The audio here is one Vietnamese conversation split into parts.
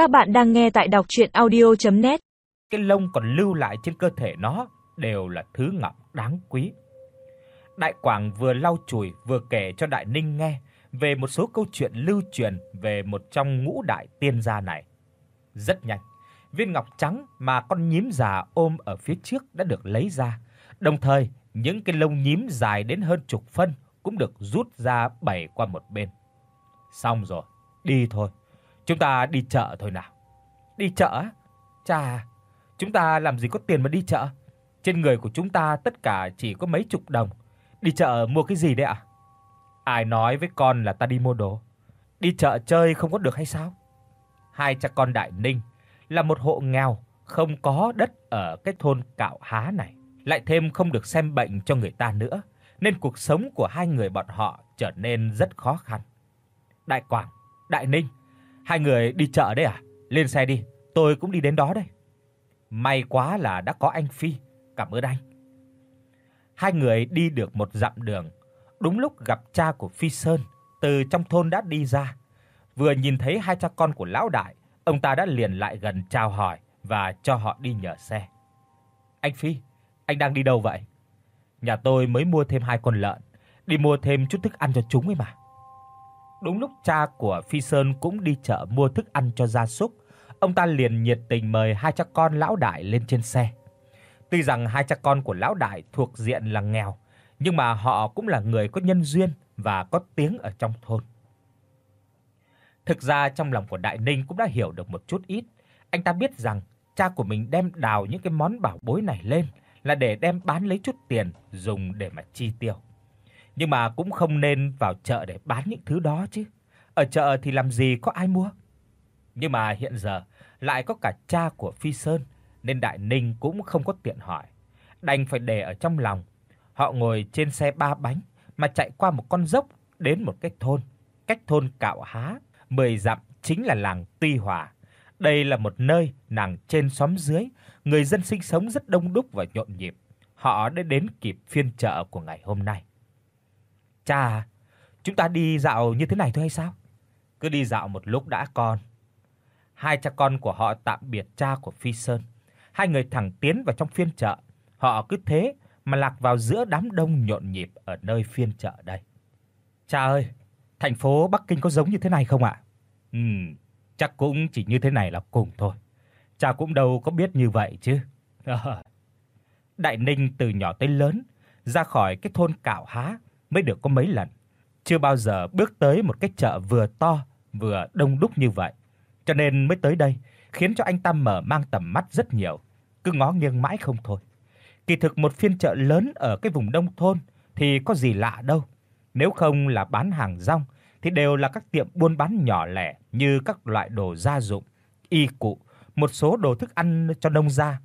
Các bạn đang nghe tại đọc audio net Cái lông còn lưu lại trên cơ thể nó đều là thứ ngọc đáng quý. Đại Quảng vừa lau chùi vừa kể cho Đại Ninh nghe về một số câu chuyện lưu truyền về một trong ngũ đại tiên gia này. Rất nhanh, viên ngọc trắng mà con nhím già ôm ở phía trước đã được lấy ra, đồng thời những cái lông nhím dài đến hơn chục phân cũng được rút ra bày qua một bên. Xong rồi, đi thôi. Chúng ta đi chợ thôi nào. Đi chợ á? Chà, chúng ta làm gì có tiền mà đi chợ? Trên người của chúng ta tất cả chỉ có mấy chục đồng. Đi chợ mua cái gì đấy ạ? Ai nói với con là ta đi mua đồ? Đi chợ chơi không có được hay sao? Hai cha con Đại Ninh là một hộ nghèo, không có đất ở cái thôn Cạo Há này, lại thêm không được xem bệnh cho người ta nữa, nên cuộc sống của hai người bọn họ trở nên rất khó khăn. Đại Quảng, Đại Ninh, hai người đi chợ đấy à? Lên xe đi, tôi cũng đi đến đó đây. May quá là đã có anh Phi, cảm ơn anh. Hai người đi được một dặm đường, đúng lúc gặp cha của Phi Sơn từ trong thôn đã đi ra. Vừa nhìn thấy hai cha con của lão đại, ông ta đã liền lại gần chào hỏi và cho họ đi nhờ xe. Anh Phi, anh đang đi đâu vậy? Nhà tôi mới mua thêm hai con lợn, đi mua thêm chút thức ăn cho chúng ấy mà. Đúng lúc cha của Phi Sơn cũng đi chợ mua thức ăn cho gia súc, ông ta liền nhiệt tình mời hai cha con lão đại lên trên xe. Tuy rằng hai cha con của lão đại thuộc diện là nghèo, nhưng mà họ cũng là người có nhân duyên và có tiếng ở trong thôn. Thực ra trong lòng của Đại Ninh cũng đã hiểu được một chút ít, anh ta biết rằng cha của mình đem đào những cái món bảo bối này lên là để đem bán lấy chút tiền dùng để mà chi tiêu. Nhưng mà cũng không nên vào chợ để bán những thứ đó chứ. Ở chợ thì làm gì có ai mua. Nhưng mà hiện giờ lại có cả cha của Phi Sơn nên Đại Ninh cũng không có tiện hỏi, đành phải để ở trong lòng. Họ ngồi trên xe ba bánh mà chạy qua một con dốc đến một cái thôn, cách thôn Cạo Há 10 dặm chính là làng Tuy Hòa. Đây là một nơi nàng trên xóm dưới, người dân sinh sống rất đông đúc và nhộn nhịp. Họ đã đến kịp phiên chợ của ngày hôm nay. Cha, chúng ta đi dạo như thế này thôi hay sao? Cứ đi dạo một lúc đã con. Hai cha con của họ tạm biệt cha của Phi Sơn. Hai người thẳng tiến vào trong phiên chợ. Họ cứ thế mà lạc vào giữa đám đông nhộn nhịp ở nơi phiên chợ đây. Cha ơi, thành phố Bắc Kinh có giống như thế này không ạ? Ừm, chắc cũng chỉ như thế này là cùng thôi. Cha cũng đâu có biết như vậy chứ. Đại Ninh từ nhỏ tới lớn ra khỏi cái thôn Cạo Há mới được có mấy lần, chưa bao giờ bước tới một cái chợ vừa to vừa đông đúc như vậy. Cho nên mới tới đây, khiến cho anh ta mở mang tầm mắt rất nhiều, cứ ngó nghiêng mãi không thôi. Kỳ thực một phiên chợ lớn ở cái vùng nông thôn thì có gì lạ đâu. Nếu không là bán hàng rong thì đều là các tiệm buôn bán nhỏ lẻ như các loại đồ gia dụng, y cụ, một số đồ thức ăn cho nông gia.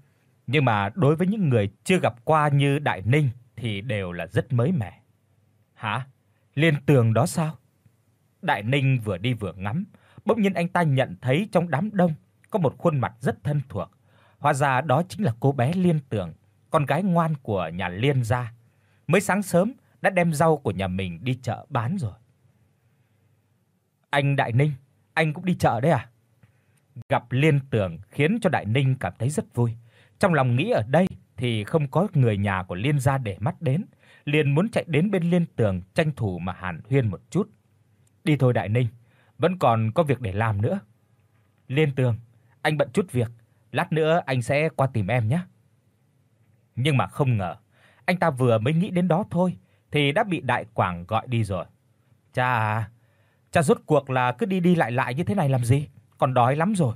Nhưng mà đối với những người chưa gặp qua như Đại Ninh thì đều là rất mới mẻ. Hả? Liên tường đó sao? Đại Ninh vừa đi vừa ngắm, bỗng nhiên anh ta nhận thấy trong đám đông có một khuôn mặt rất thân thuộc. Hóa ra đó chính là cô bé Liên Tường, con gái ngoan của nhà Liên gia. Mới sáng sớm đã đem rau của nhà mình đi chợ bán rồi. Anh Đại Ninh, anh cũng đi chợ đấy à? Gặp Liên Tường khiến cho Đại Ninh cảm thấy rất vui. Trong lòng nghĩ ở đây thì không có người nhà của Liên gia để mắt đến, liền muốn chạy đến bên Liên Tường tranh thủ mà hàn huyên một chút. Đi thôi Đại Ninh, vẫn còn có việc để làm nữa. Liên Tường, anh bận chút việc, lát nữa anh sẽ qua tìm em nhé. Nhưng mà không ngờ, anh ta vừa mới nghĩ đến đó thôi thì đã bị Đại Quảng gọi đi rồi. Cha à, cha rốt cuộc là cứ đi đi lại lại như thế này làm gì? còn đói lắm rồi.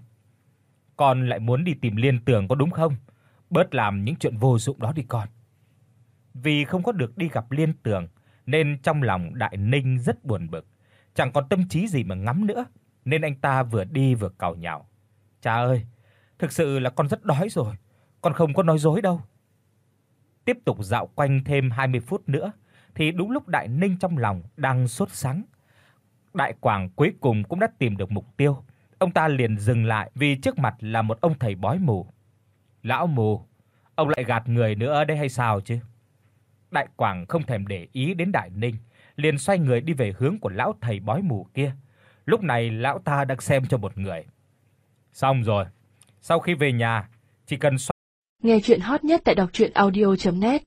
Con lại muốn đi tìm Liên Tường có đúng không? Bớt làm những chuyện vô dụng đó đi con. Vì không có được đi gặp Liên Tường nên trong lòng Đại Ninh rất buồn bực, chẳng còn tâm trí gì mà ngắm nữa, nên anh ta vừa đi vừa càu nhào. "Cha ơi, thực sự là con rất đói rồi, con không có nói dối đâu." Tiếp tục dạo quanh thêm 20 phút nữa thì đúng lúc Đại Ninh trong lòng đang sốt sắng, Đại Quảng cuối cùng cũng đã tìm được mục tiêu. Ông ta liền dừng lại vì trước mặt là một ông thầy bói mù. "Lão mù, ông lại gạt người nữa đây hay sao chứ?" Đại Quảng không thèm để ý đến Đại Ninh, liền xoay người đi về hướng của lão thầy bói mù kia. Lúc này lão ta đang xem cho một người. Xong rồi. Sau khi về nhà, chỉ cần Nghe truyện hot nhất tại doctruyenaudio.net